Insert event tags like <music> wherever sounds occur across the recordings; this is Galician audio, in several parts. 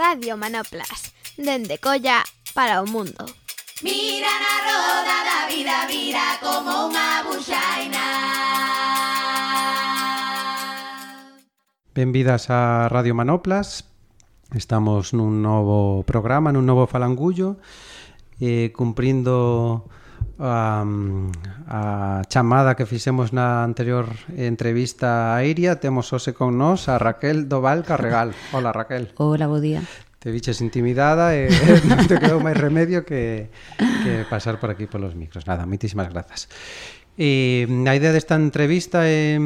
Radio Manoplas, dende Colla para o mundo. Mira na roda da vida, vira como unha buxaina. Benvidas a Radio Manoplas. Estamos nun novo programa, nun novo falangullo, eh, cumprindo a, a chamada que fixemos na anterior entrevista a Iria, temos hoxe con nós a Raquel Doval Carregal. <laughs> Hola Raquel. Hola, bo día. Te viches intimidada <laughs> e non te quedou máis remedio que, que pasar por aquí polos micros. Nada, moitísimas grazas. E a idea desta entrevista é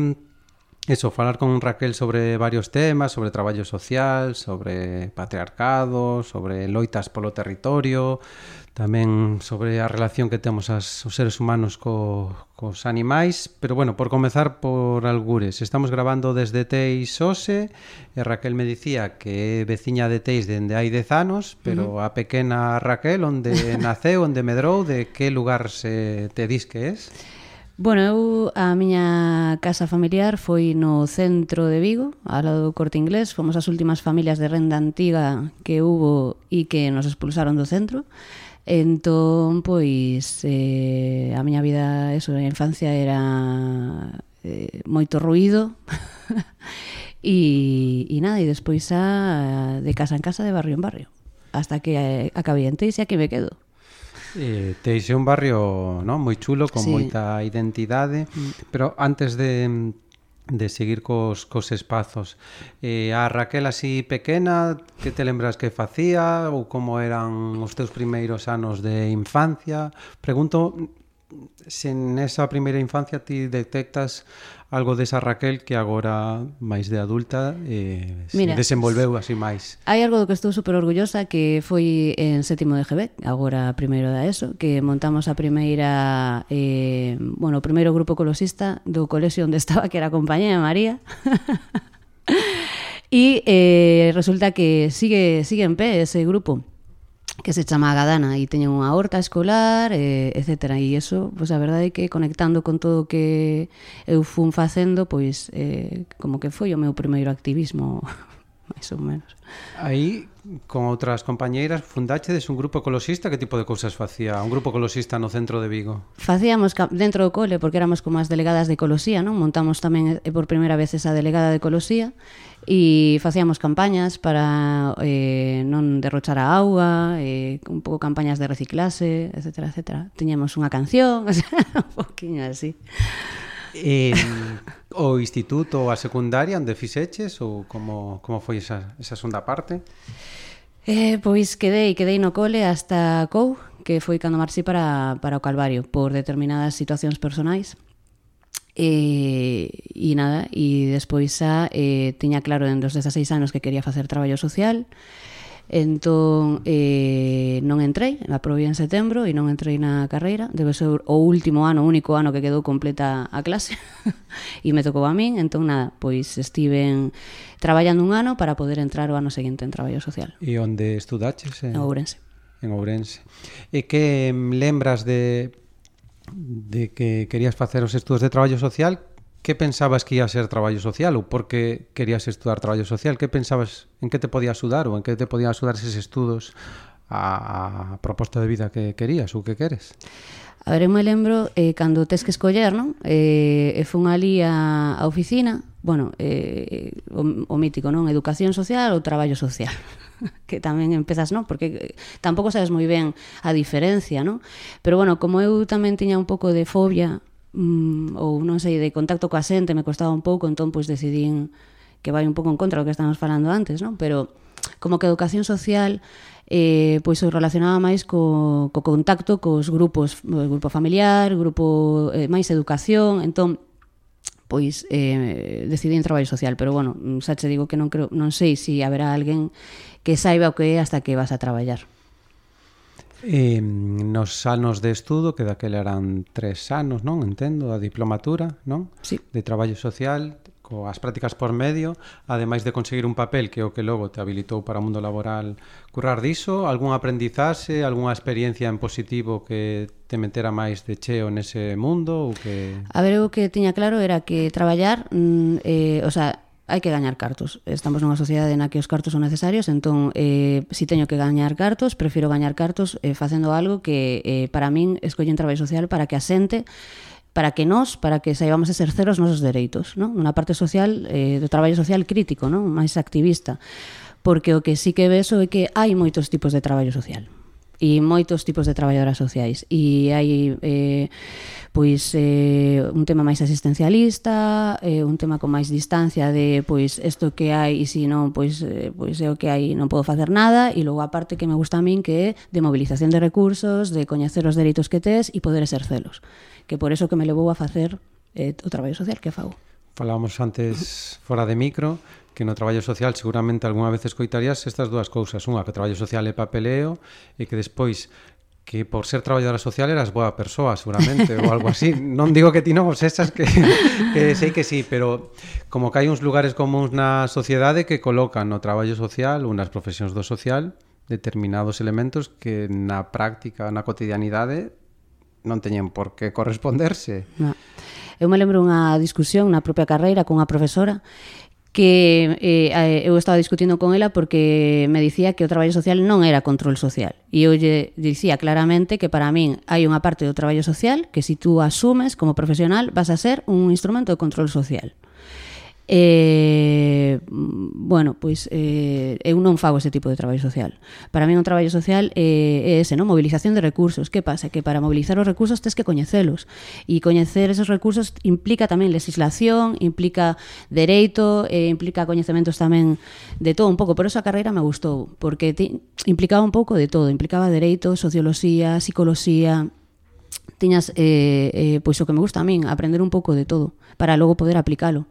Eso, falar con Raquel sobre varios temas, sobre traballo social, sobre patriarcado, sobre loitas polo territorio, tamén sobre a relación que temos as, os seres humanos co, cos animais, pero bueno, por comezar por algures. Estamos grabando desde Teis Ose, e Raquel me dicía que é veciña de Teis dende hai 10 anos, pero uh -huh. a pequena Raquel, onde <laughs> naceu, onde medrou, de que lugar se te dis que és? Bueno, eu, a miña casa familiar foi no centro de Vigo, ao lado do Corte Inglés, fomos as últimas familias de renda antiga que hubo e que nos expulsaron do centro. Entón, pois, eh, a miña vida, eso, a infancia era eh, moito ruido <laughs> e, e nada, e despois a, de casa en casa, de barrio en barrio, hasta que eh, acabei en Teixi, aquí me quedo. Eh, Teixi é un barrio no? moi chulo, con sí. moita identidade, mm. pero antes de de seguir cos, cos espazos. Eh, a Raquel así pequena, que te lembras que facía ou como eran os teus primeiros anos de infancia? Pregunto se nesa esa primeira infancia ti detectas algo desa Raquel que agora máis de adulta eh, se desenvolveu así máis. Hai algo do que estou super orgullosa que foi en sétimo de GB, agora primeiro da ESO, que montamos a primeira eh, bueno, o primeiro grupo colosista do colexio onde estaba que era a compañía de María. <laughs> e eh, resulta que sigue sigue en pé ese grupo que se chama Gadana e teñen unha horta escolar, e, etc. E iso, pois a verdade é que conectando con todo o que eu fun facendo, pois eh, como que foi o meu primeiro activismo, <laughs> máis ou menos. Aí con outras compañeiras fundachedes un grupo ecoloxista, que tipo de cousas facía un grupo ecoloxista no centro de Vigo? Facíamos dentro do cole porque éramos como as delegadas de ecoloxía, non? Montamos tamén eh, por primeira vez esa delegada de ecoloxía e facíamos campañas para eh, non derrochar a auga, eh, un pouco campañas de reciclase, etc, etc. Tiñamos unha canción, <laughs> o sea, un poquinho así. Eh, o instituto, a secundaria, onde fixeches ou como, como foi esa, esa segunda parte? Eh, pois quedei, quedei no cole hasta Cou, que foi cando marxi para, para o Calvario por determinadas situacións personais. E, eh, e nada, e despois xa eh, tiña claro en dos 16 anos que quería facer traballo social e Entón, eh, non entrei, aprobei en setembro e non entrei na carreira. Debe ser o último ano, o único ano que quedou completa a clase <laughs> e me tocou a min. Entón, nada, pois estiven traballando un ano para poder entrar o ano seguinte en traballo social. E onde estudaches? En, en Ourense. En Ourense. E que lembras de de que querías facer os estudos de traballo social que pensabas que ia ser traballo social ou por que querías estudar traballo social? Que pensabas en que te podía axudar ou en que te podían axudar eses estudos a, a proposta de vida que querías ou que queres? A ver, eu me lembro eh, cando tes que escoller, non? Eh, e fun ali a, a oficina, bueno, eh, o, o mítico, non? Educación social ou traballo social <laughs> que tamén empezas, non? Porque eh, tampouco sabes moi ben a diferencia, non? Pero bueno, como eu tamén tiña un pouco de fobia mm, ou non sei, de contacto coa xente me costaba un pouco, entón pois decidín que vai un pouco en contra do que estamos falando antes, non? Pero como que a educación social eh, pois o relacionaba máis co, co contacto cos grupos, o grupo familiar, grupo eh, máis educación, entón pois eh, decidí en traballo social, pero bueno, xa che digo que non creo, non sei se si haberá alguén que saiba o que é hasta que vas a traballar. E nos anos de estudo, que daquela eran tres anos, non? Entendo, a diplomatura, non? Sí. De traballo social, coas prácticas por medio, ademais de conseguir un papel que é o que logo te habilitou para o mundo laboral currar diso, algún aprendizaxe, algunha experiencia en positivo que te metera máis de cheo nese mundo ou que A ver, o que tiña claro era que traballar, mm, eh, o sea, hai que gañar cartos. Estamos nunha sociedade na que os cartos son necesarios, entón, eh, si teño que gañar cartos, prefiro gañar cartos eh, facendo algo que eh, para min escollen traballo social para que asente para que nós, para que saibamos exercer os nosos dereitos, non? Unha parte social, eh, do traballo social crítico, non? máis activista, porque o que sí que veso é que hai moitos tipos de traballo social e moitos tipos de traballadoras sociais. E hai eh, pois eh, un tema máis asistencialista eh, un tema con máis distancia de pois isto que hai e se non pois, eh, pois é o que hai non podo facer nada e logo a parte que me gusta a min que é de mobilización de recursos de coñecer os dereitos que tes e poder exercelos que por eso que me levou a facer eh, o traballo social que fago. Falábamos antes fora de micro que no traballo social seguramente algunha vez escoitarías estas dúas cousas. Unha, que traballo social é papeleo e que despois que por ser traballadora social eras boa persoa, seguramente, ou algo así. <laughs> Non digo que ti non obsesas, que, que sei que sí, pero como que hai uns lugares comuns na sociedade que colocan no traballo social unas profesións do social determinados elementos que na práctica, na cotidianidade, non teñen por que corresponderse. No. Eu me lembro unha discusión na propia carreira con unha profesora que eh, eu estaba discutindo con ela porque me dicía que o traballo social non era control social. E eu lle dicía claramente que para min hai unha parte do traballo social que si tú asumes como profesional vas a ser un instrumento de control social. Eh, mm, bueno, pois eh, eu non fago ese tipo de traballo social. Para mí un traballo social eh, é ese, non? Mobilización de recursos. Que pasa? Que para mobilizar os recursos tens que coñecelos. E coñecer esos recursos implica tamén legislación, implica dereito, eh, implica coñecementos tamén de todo un pouco. Pero esa carreira me gustou, porque ti, implicaba un pouco de todo. Implicaba dereito, socioloxía, psicología, tiñas eh, eh, pois o que me gusta a min, aprender un pouco de todo, para logo poder aplicalo.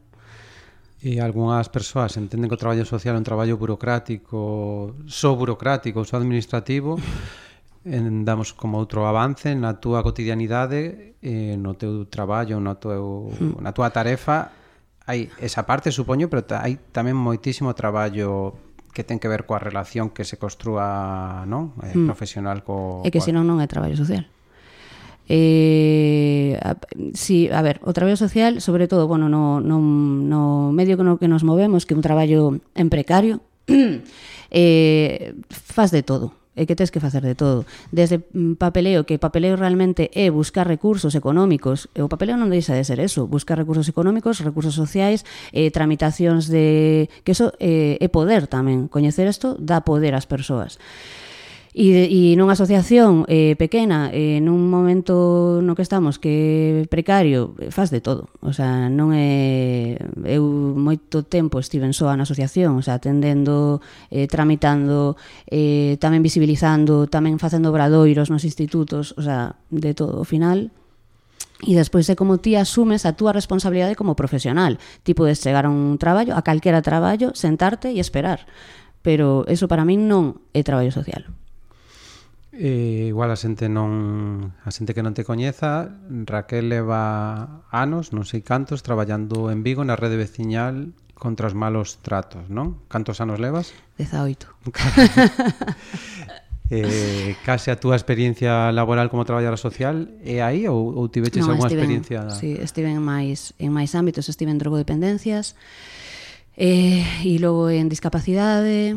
E algunhas persoas entenden que o traballo social é un traballo burocrático, só burocrático, só administrativo, <laughs> en, damos como outro avance na túa cotidianidade, eh, no teu traballo, no teu, hmm. na túa tarefa, hai esa parte, supoño, pero hai tamén moitísimo traballo que ten que ver coa relación que se construa non? Eh, mm. profesional co... E que senón non é traballo social. Eh, a, si, a ver, o traballo social, sobre todo, bueno, no, no, no medio que no que nos movemos, que un traballo en precario, <clears throat> eh, faz de todo, e que tens que facer de todo. Desde mm, papeleo, que papeleo realmente é buscar recursos económicos, e o papeleo non deixa de ser eso, buscar recursos económicos, recursos sociais, eh, tramitacións de... que eso eh, é poder tamén, coñecer isto dá poder ás persoas. E, e nunha asociación eh, pequena, eh, nun momento no que estamos que precario, eh, faz de todo. O sea, non é... Eu moito tempo estiven soa na asociación, o sea, atendendo, eh, tramitando, eh, tamén visibilizando, tamén facendo obradoiros nos institutos, o sea, de todo. Ao final, E despois é como ti asumes a túa responsabilidade como profesional. Ti podes chegar a un traballo, a calquera traballo, sentarte e esperar. Pero eso para min non é traballo social. Eh, igual a xente non a xente que non te coñeza, Raquel leva anos, non sei cantos, traballando en Vigo na rede veciñal contra os malos tratos, non? Cantos anos levas? 18. <laughs> eh, case a túa experiencia laboral como traballadora social é aí ou, ou tiveches no, algunha experiencia? Sí, estive en máis, en máis ámbitos, estive en drogodependencias eh, e logo en discapacidade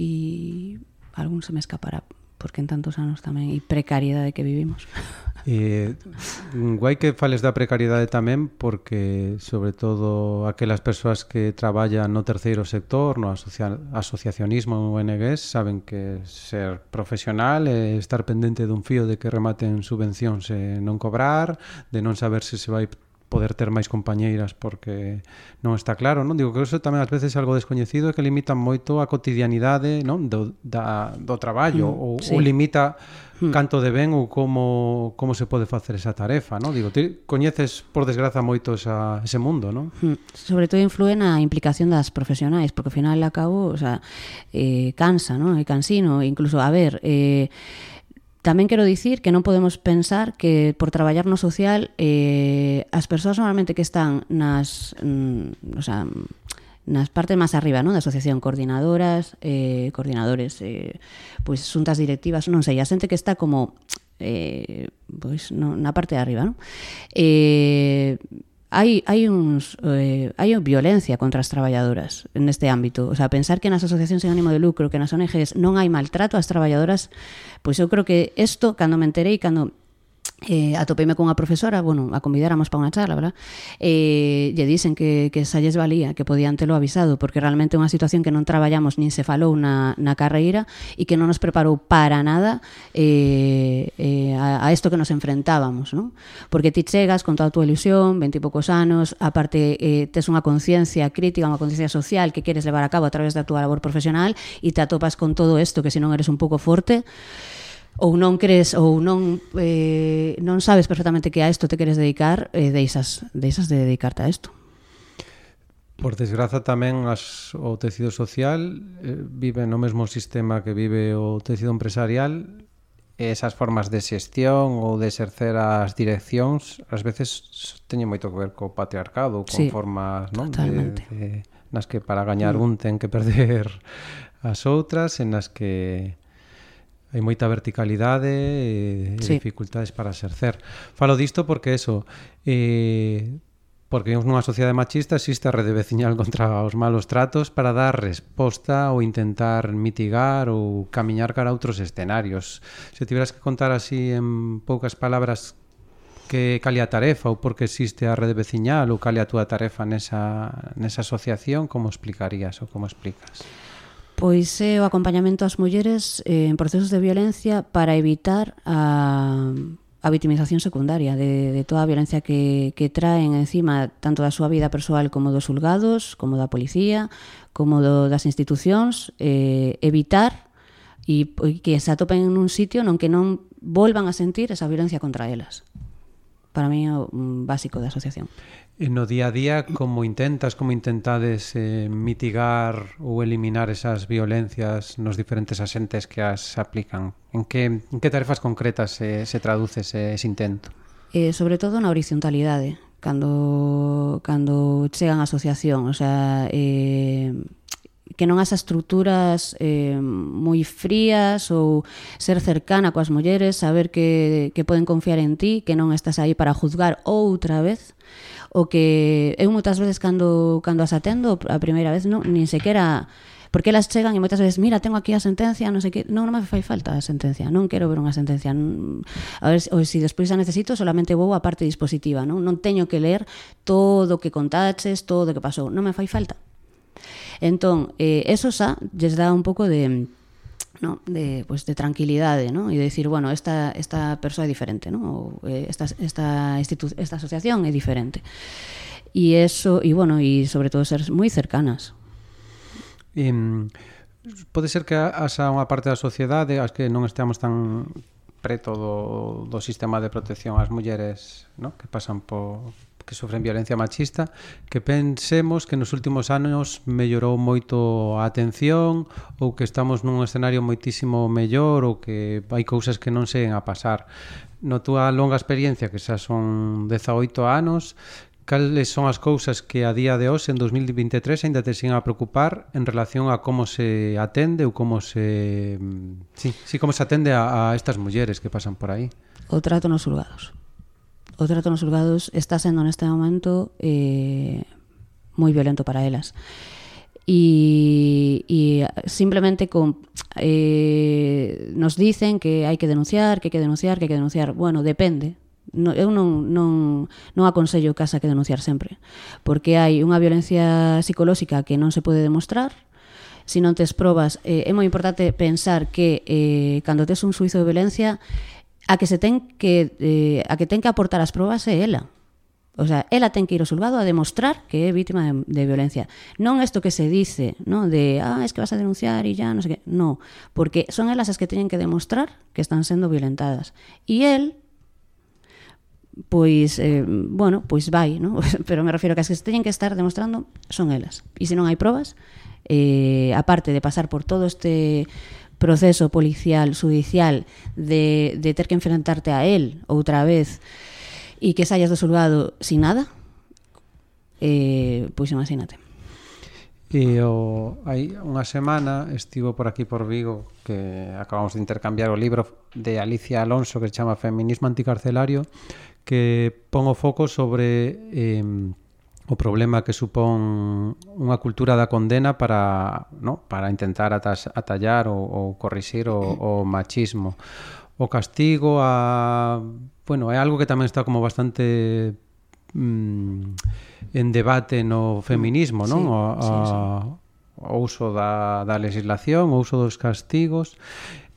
e algún se me escapará porque en tantos anos tamén e precariedade que vivimos. <laughs> Eh, guai que fales da precariedade tamén porque sobre todo aquelas persoas que traballan no terceiro sector, no asocia asociacionismo ONGs, saben que ser profesional é estar pendente dun fío de que rematen subvencións e non cobrar, de non saber se se vai poder ter máis compañeiras porque non está claro, non? Digo que eso tamén ás veces é algo descoñecido e que limita moito a cotidianidade, non? Do, da, do traballo mm, ou, sí. ou limita mm. canto de ben ou como, como se pode facer esa tarefa, non? Digo, ti coñeces por desgraza moito esa, ese mundo, non? Mm. Sobre todo influe na implicación das profesionais porque ao final acabo, o sea, eh, cansa, non? É cansino, incluso, a ver, eh, Tamén quero dicir que non podemos pensar que por traballar no social eh, as persoas normalmente que están nas, mm, o sea, nas partes máis arriba non? da asociación, coordinadoras, eh, coordinadores, eh, pois xuntas directivas, non sei, a xente que está como eh, pois no, na parte de arriba, non? Eh, hai, hai uns eh, hai violencia contra as traballadoras neste ámbito, o sea, pensar que nas asociacións sen ánimo de lucro, que nas ONGs non hai maltrato ás traballadoras, pois eu creo que isto, cando me enterei, cando eh, atopeime cunha profesora, bueno, a convidáramos para unha charla, verdad? Eh, lle dicen que, que xa lles valía, que podían telo avisado, porque realmente é unha situación que non traballamos nin se falou na, na carreira e que non nos preparou para nada eh, eh, a, a isto que nos enfrentábamos, non? Porque ti chegas con toda a túa ilusión, 20 e poucos anos, aparte eh, tes unha conciencia crítica, unha conciencia social que queres levar a cabo a través da túa labor profesional e te atopas con todo isto, que se non eres un pouco forte, ou non crees ou non eh, non sabes perfectamente que a isto te queres dedicar, eh, deixas, deixas de dedicarte a isto. Por desgraza tamén as, o tecido social eh, vive no mesmo sistema que vive o tecido empresarial esas formas de xestión ou de exercer as direccións ás veces teñen moito que ver co patriarcado, con sí, formas non? De, de, nas que para gañar mm. un ten que perder <laughs> as outras, en as que hai moita verticalidade e, sí. e dificultades para exercer. Falo disto porque eso, eh, porque vemos nunha sociedade machista existe a rede veciñal <laughs> contra os malos tratos para dar resposta ou intentar mitigar ou camiñar cara a outros escenarios. Se tiveras que contar así en poucas palabras que cale a tarefa ou por que existe a rede veciñal ou cale a túa tarefa nesa, nesa asociación, como explicarías ou como explicas? Pois é o acompañamento ás mulleres eh, en procesos de violencia para evitar a, a victimización secundaria de, de toda a violencia que, que traen encima tanto da súa vida persoal como dos julgados, como da policía, como do, das institucións, eh, evitar e, e que se atopen nun sitio non que non volvan a sentir esa violencia contra elas para mí é o mm, básico da asociación. E no día a día, como intentas, como intentades eh, mitigar ou eliminar esas violencias nos diferentes asentes que as aplican? En que, en que tarefas concretas se, se traduce ese, ese intento? Eh, sobre todo na horizontalidade, cando, cando chegan a asociación, o sea, eh, que non as estruturas eh, moi frías ou ser cercana coas mulleres, saber que, que poden confiar en ti, que non estás aí para juzgar outra vez, o que eu moitas veces cando, cando as atendo a primeira vez non, nin sequera porque elas chegan e moitas veces, mira, tengo aquí a sentencia, non sei que, non, non me fai falta a sentencia, non quero ver unha sentencia. Non, a ver, ou se si despois a necesito, solamente vou a parte dispositiva, non? Non teño que ler todo o que contaches, todo o que pasou, non me fai falta. Entón, eh, eso xa lles dá un pouco de ¿no? de, pues, de tranquilidade ¿no? e de decir, bueno, esta, esta persoa é diferente ¿no? ou eh, esta, esta, esta asociación é diferente e eso, e bueno, e sobre todo ser moi cercanas e, Pode ser que haxa unha parte da sociedade as que non esteamos tan preto do, do sistema de protección ás mulleres no? que pasan por, que sofren violencia machista, que pensemos que nos últimos anos mellorou moito a atención ou que estamos nun escenario moitísimo mellor ou que hai cousas que non seguen a pasar. No túa longa experiencia, que xa son 18 anos, cales son as cousas que a día de hoxe, en 2023, ainda te siguen a preocupar en relación a como se atende ou como se... Mm, sí, sí como se atende a, a estas mulleres que pasan por aí? O trato nos xulgados o trato nos xulgados está sendo neste momento eh, moi violento para elas e, e simplemente con eh, nos dicen que hai que denunciar, que hai que denunciar, que hai que denunciar. Bueno, depende. No, eu non, non, non aconsello casa que denunciar sempre, porque hai unha violencia psicolóxica que non se pode demostrar, se non tes probas, eh, é moi importante pensar que eh, cando tes un suizo de violencia a que se ten que eh, a que ten que aportar as probas é ela. O sea, ela ten que ir ao sulvado a demostrar que é vítima de, de violencia. Non isto que se dice, ¿no? de, ah, es que vas a denunciar e ya, non sei que. No, porque son elas as que teñen que demostrar que están sendo violentadas. E el pois, eh, bueno, pois vai, ¿no? <laughs> pero me refiero que as que se teñen que estar demostrando son elas. E se non hai probas, eh, aparte de pasar por todo este proceso policial, judicial, de, de ter que enfrentarte a él outra vez e que saias do xulgado sin nada, eh, pois imagínate. E o, hai unha semana estivo por aquí por Vigo que acabamos de intercambiar o libro de Alicia Alonso que se chama Feminismo anticarcelario que pon o foco sobre eh, o problema que supón unha cultura da condena para, no, para intentar atas, atallar ou, ou corrixir o, o machismo. O castigo a bueno, é algo que tamén está como bastante mm, en debate no feminismo, non? Sí, o, a, sí, sí. o uso da, da legislación, o uso dos castigos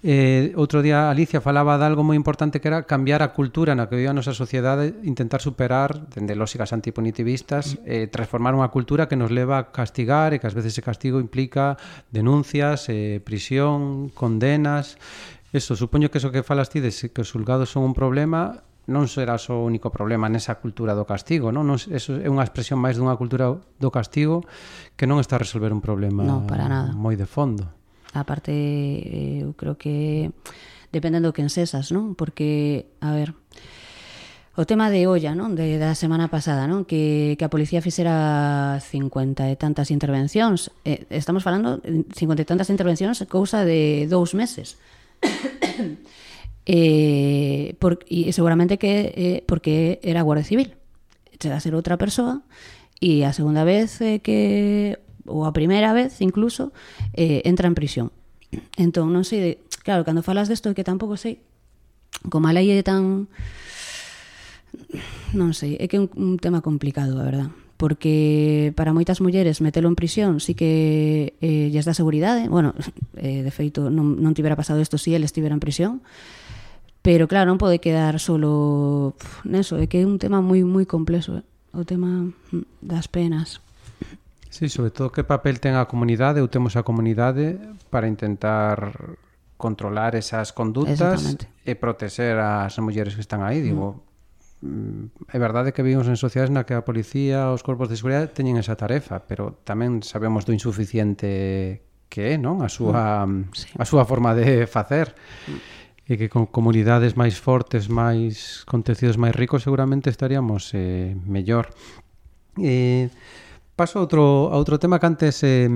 Eh, outro día Alicia falaba de algo moi importante que era cambiar a cultura na que vive a nosa sociedade, eh, intentar superar dende lóxicas antipunitivistas, eh, transformar unha cultura que nos leva a castigar e que ás veces ese castigo implica denuncias, eh, prisión, condenas. Eso, supoño que eso que falas ti de eh, que os julgados son un problema, non será só o único problema nesa cultura do castigo, non? non eso é unha expresión máis dunha cultura do castigo que non está a resolver un problema no, para nada. moi de fondo a eh, eu creo que dependendo quen sesas, non? Porque, a ver, o tema de olla, non? De, da semana pasada, non? Que, que a policía fixera 50 e tantas intervencións. Eh, estamos falando 50 e tantas intervencións cousa de dous meses. <coughs> eh, por, e seguramente que eh, porque era Guardia Civil. Chega a ser outra persoa e a segunda vez eh, que ou a primeira vez incluso eh, entra en prisión. Entón non sei de, claro, cando falas desto que tampouco sei como a lei é tan non sei, é que é un, un tema complicado a verdad. Porque para moitas mulleres metelo en prisión sí que eh, lles dá seguridade. Bueno, <laughs> eh, de feito non, non tivera pasado isto si sí, eles estivera en prisión. Pero claro, non pode quedar solo neso, é que é un tema moi moi complexo eh? o tema mm, das penas. Sí, sobre todo que papel ten a comunidade ou temos a comunidade para intentar controlar esas condutas e protexer as mulleres que están aí, mm. digo, mm. é verdade que vivimos en sociedades na que a policía, os corpos de seguridade teñen esa tarefa, pero tamén sabemos do insuficiente que é, non? A súa mm. mm sí. a súa forma de facer. Mm. E que con comunidades máis fortes, máis con tecidos máis ricos seguramente estaríamos eh, mellor. Eh, Paso a outro, a outro tema que antes eh,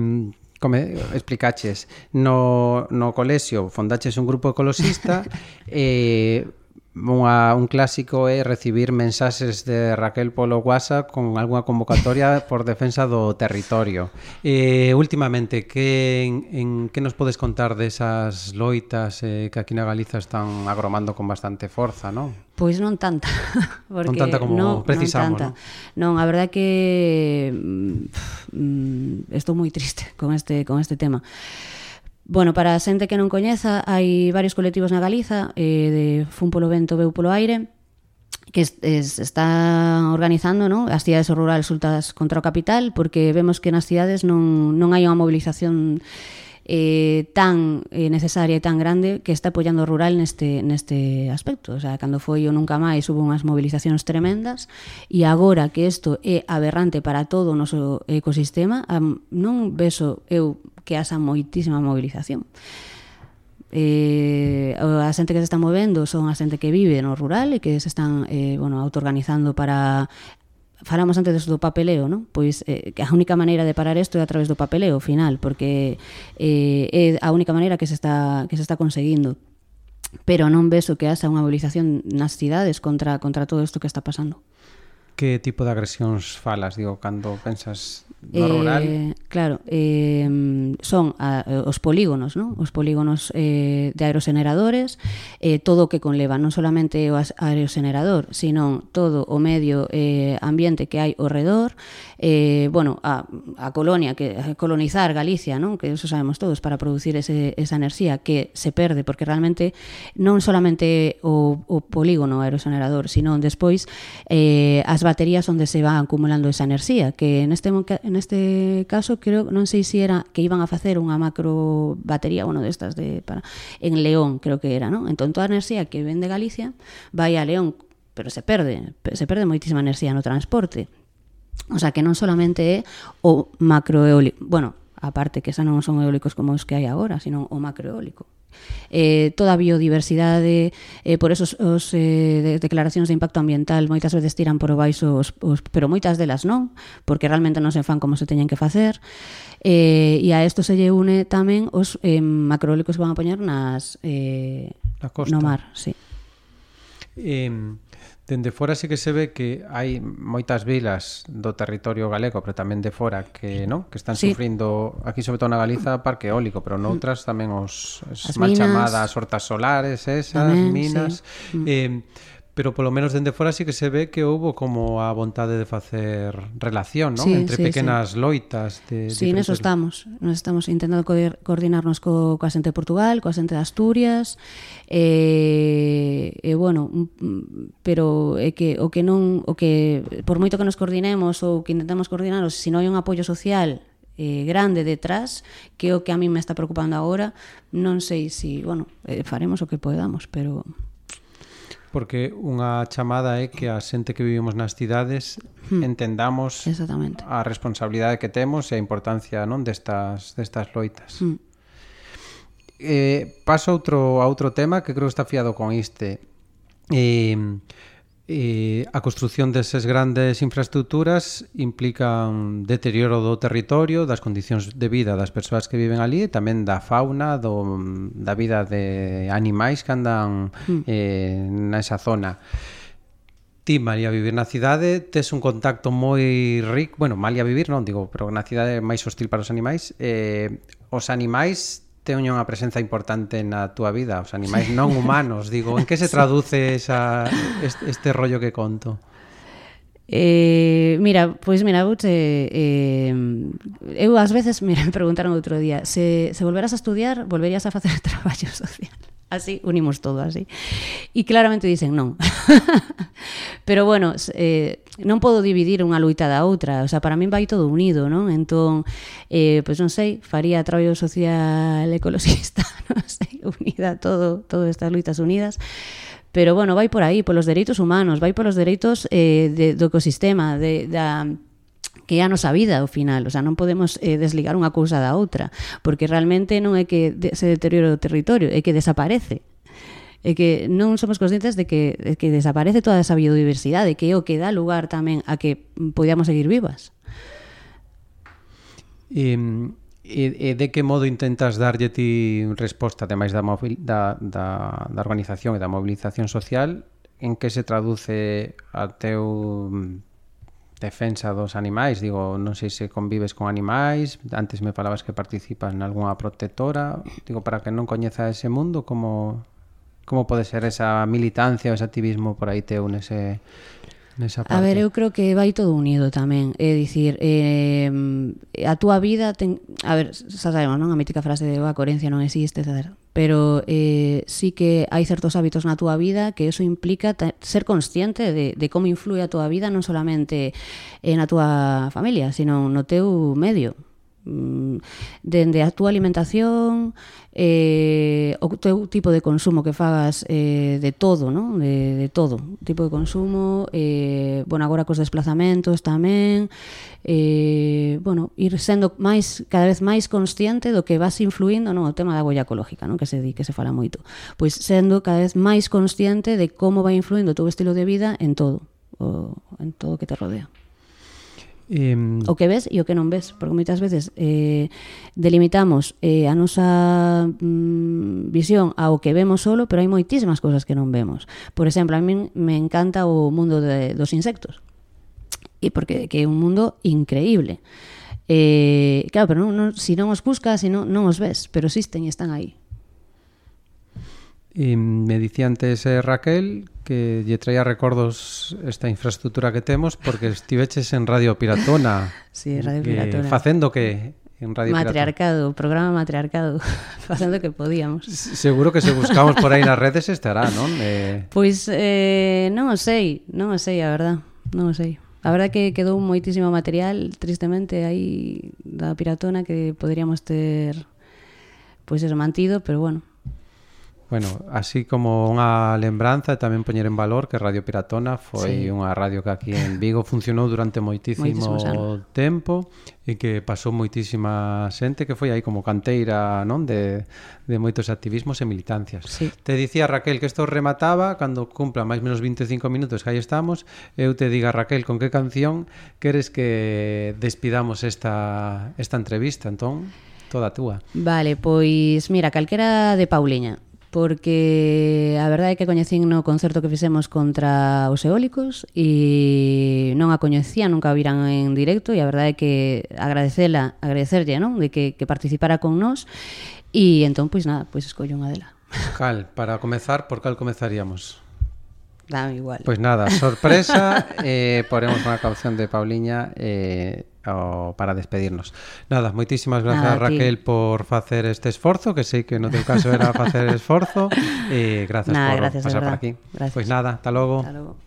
come, explicaches. No, no colexio fondaches un grupo ecoloxista <laughs> e eh, unha, un clásico é recibir mensaxes de Raquel polo WhatsApp con algunha convocatoria <laughs> por defensa do territorio. Eh, últimamente, que, en, en, que nos podes contar desas loitas eh, que aquí na Galiza están agromando con bastante forza, non? Pois non tanta, <laughs> porque non tanta como non, precisamos. Non, tanta. non, non a verdade que mm, pff, mm, estou moi triste con este con este tema. Bueno, para a xente que non coñeza, hai varios colectivos na Galiza, eh, de Fun polo vento, Veu polo aire, que es, es, está organizando non? as cidades rurales ultas contra o capital, porque vemos que nas cidades non, non hai unha movilización eh, tan eh, necesaria e tan grande que está apoyando o rural neste, neste aspecto. O sea, cando foi o Nunca Máis hubo unhas movilizacións tremendas e agora que isto é aberrante para todo o noso ecosistema, non beso eu que asa moitísima movilización. Eh, a xente que se está movendo son a xente que vive no rural e que se están eh, bueno, autoorganizando para falamos antes do papeleo, non? Pois eh, a única maneira de parar isto é a través do papeleo final, porque eh, é a única maneira que se está que se está conseguindo. Pero non ves o que haxa unha mobilización nas cidades contra contra todo isto que está pasando. Que tipo de agresións falas, digo, cando pensas no eh, rural? Eh, claro, eh, son a, os polígonos, non? Os polígonos eh, de aerogeneradores, eh, todo o que conleva, non solamente o aerogenerador, sino todo o medio eh, ambiente que hai ao redor, eh, bueno, a, a colonia, que a colonizar Galicia, non? Que eso sabemos todos, para producir ese, esa enerxía que se perde, porque realmente non solamente o, o polígono aerogenerador, sino despois eh, as baterías onde se va acumulando esa enerxía, que neste en este caso creo, non sei se era que iban a facer unha macro batería, bueno, destas de para en León, creo que era, non? Entón toda a enerxía que ven de Galicia vai a León, pero se perde, se perde moitísima enerxía no transporte. O sea, que non solamente é o macroeólico, bueno, aparte que xa non son eólicos como os que hai agora, sino o macroeólico eh, toda a biodiversidade, eh, por eso os, os eh, declaracións de impacto ambiental moitas veces tiran por o baixo, os, os, pero moitas delas non, porque realmente non se fan como se teñen que facer. Eh, e a isto se lle une tamén os eh, macroeólicos que van a poñer nas eh, Na costa. no mar. Sí. Eh, Dende fora sí que se ve que hai moitas vilas do territorio galego, pero tamén de fora que, non, que están sí. sufrindo aquí sobre todo na Galiza parque eólico, pero noutras tamén os as mal minas, chamadas hortas solares, esas tamén, minas. Sí. Eh pero polo menos dende fora sí que se ve que houbo como a vontade de facer relación, non? Sí, Entre sí, pequenas sí. loitas de Sí, diferentes... neso estamos. Nos estamos intentando co coordinarnos co, coa xente de Portugal, coa xente de Asturias, eh, e, eh, eh, bueno, mm, pero é que o que non o que por moito que nos coordinemos ou que intentamos coordinarnos, se non hai un apoio social eh, grande detrás, que é o que a mí me está preocupando agora, non sei se, si, bueno, eh, faremos o que podamos, pero porque unha chamada é que a xente que vivimos nas cidades hmm. entendamos Exactamente. a responsabilidade que temos e a importancia non destas, destas loitas. Hmm. Eh, paso outro, a outro tema que creo que está fiado con este. Eh, E a construción deses grandes infraestructuras implica un deterioro do territorio, das condicións de vida das persoas que viven ali e tamén da fauna, do, da vida de animais que andan mm. eh, nesa zona. Ti, María, vivir na cidade, tes un contacto moi rico, bueno, malia vivir non, digo, pero na cidade é máis hostil para os animais, eh, os animais teña unha presenza importante na túa vida, os animais non humanos, digo, en que se <laughs> traduce esa, este, este rollo que conto? Eh, mira, pois mira, vouche eh, eu ás veces, <laughs> mira, me preguntaron outro día, se, se volveras a estudiar, volverías a facer <laughs> traballo social así, unimos todo así. E claramente dicen non. <laughs> Pero bueno, eh, non podo dividir unha luita da outra, o sea, para min vai todo unido, non? Entón, eh, pois pues non sei, faría traballo social ecologista, <laughs> non sei, unida todo, todas estas luitas unidas, pero bueno, vai por aí, polos dereitos humanos, vai polos dereitos eh, de, do ecosistema, de, da que é a nosa vida ao final, o sea, non podemos eh, desligar unha cousa da outra, porque realmente non é que se deteriora o territorio, é que desaparece, é que non somos conscientes de que, de que desaparece toda esa biodiversidade, que é o que dá lugar tamén a que podíamos seguir vivas. E, e, e de que modo intentas darlle ti resposta, ademais da, movil, da, da, da organización e da mobilización social, en que se traduce a teu defensa dos animais, digo, non sei se convives con animais, antes me falabas que participas en algunha protectora, digo, para que non coñeza ese mundo, como como pode ser esa militancia, ese activismo por aí te unese ese nesa parte. A ver, eu creo que vai todo unido tamén. É dicir, eh, a túa vida... Ten... A ver, xa sabemos, non? A mítica frase de a coherencia non existe, etc. Pero eh, sí que hai certos hábitos na túa vida que eso implica ser consciente de, de como influe a túa vida non solamente eh, na túa familia, sino no teu medio. Mm, dende a túa alimentación eh, o teu tipo de consumo que fagas eh, de todo, ¿no? de, de todo tipo de consumo eh, bueno, agora cos desplazamentos tamén eh, bueno, ir sendo máis cada vez máis consciente do que vas influindo no o tema da huella ecológica non? que se di, que se fala moito pois sendo cada vez máis consciente de como vai influindo o teu estilo de vida en todo o, en todo o que te rodea Eh... O que ves e o que non ves, porque moitas veces eh, delimitamos eh, a nosa mm, visión ao que vemos solo, pero hai moitísimas cousas que non vemos. Por exemplo, a min me encanta o mundo de, dos insectos, e porque que é un mundo increíble. Eh, claro, pero non, non, si non os buscas, si non, non os ves, pero existen e están aí. E me dicía antes eh, Raquel que lle traía recordos esta infraestructura que temos porque estiveches en Radio Piratona. <laughs> sí, Radio que, Piratona. Facendo que en Radio Matriarcado, Piratona. programa Matriarcado, <laughs> facendo que podíamos. Seguro que se buscamos por aí nas redes estará, non? Eh... Pois eh, non o sei, non o sei, a verdad, non o sei. A verdad que quedou moitísimo material, tristemente, aí da Piratona que poderíamos ter pois eso mantido, pero bueno, Bueno, así como unha lembranza e tamén poñer en valor que Radio Piratona foi sí. unha radio que aquí en Vigo funcionou durante moitísimo tempo e que pasou moitísima xente que foi aí como canteira non de, de moitos activismos e militancias. Sí. Te dicía Raquel que isto remataba cando cumpla máis menos 25 minutos que aí estamos, eu te diga Raquel con que canción queres que despidamos esta, esta entrevista, entón? Toda túa. Vale, pois mira, calquera de Pauliña porque a verdade é que coñecín no concerto que fixemos contra os eólicos e non a coñecía, nunca a viran en directo e a verdade é que agradecela, agradecerlle, non, de que, que participara con nós e entón, pois nada, pois escollo unha dela. Cal, para comezar, por cal comezaríamos? Igual. Pois nada, sorpresa, <laughs> eh, poremos unha canción de Pauliña eh, o para despedirnos. Nada, moitísimas grazas Nada, a ti. Raquel por facer este esforzo, que sei que no teu caso era facer esforzo, e grazas Nada, por gracias, pasar por aquí. Gracias. Pois nada, hasta logo. Hasta logo.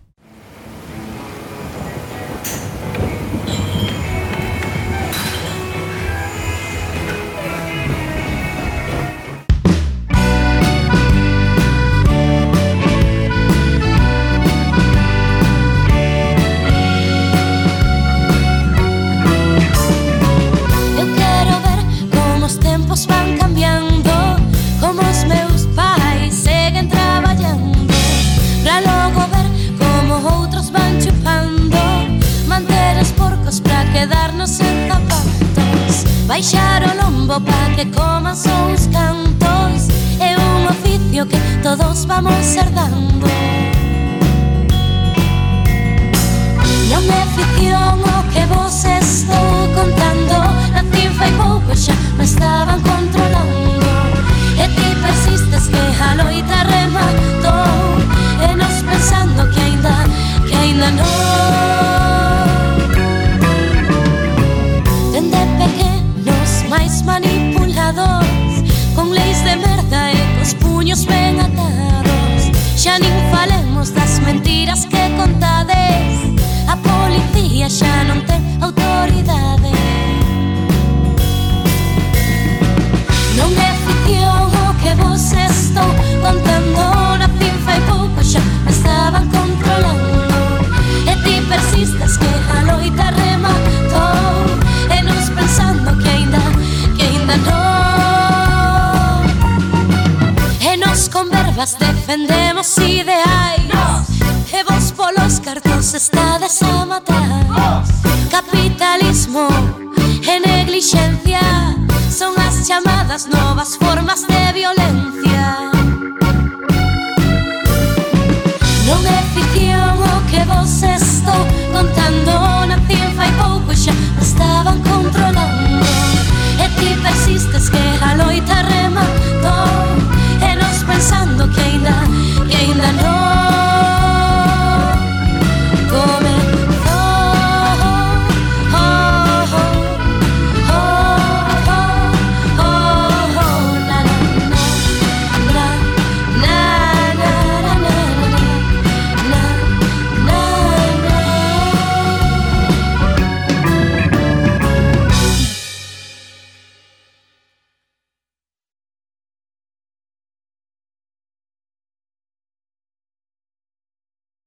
nuevas formas de violencia.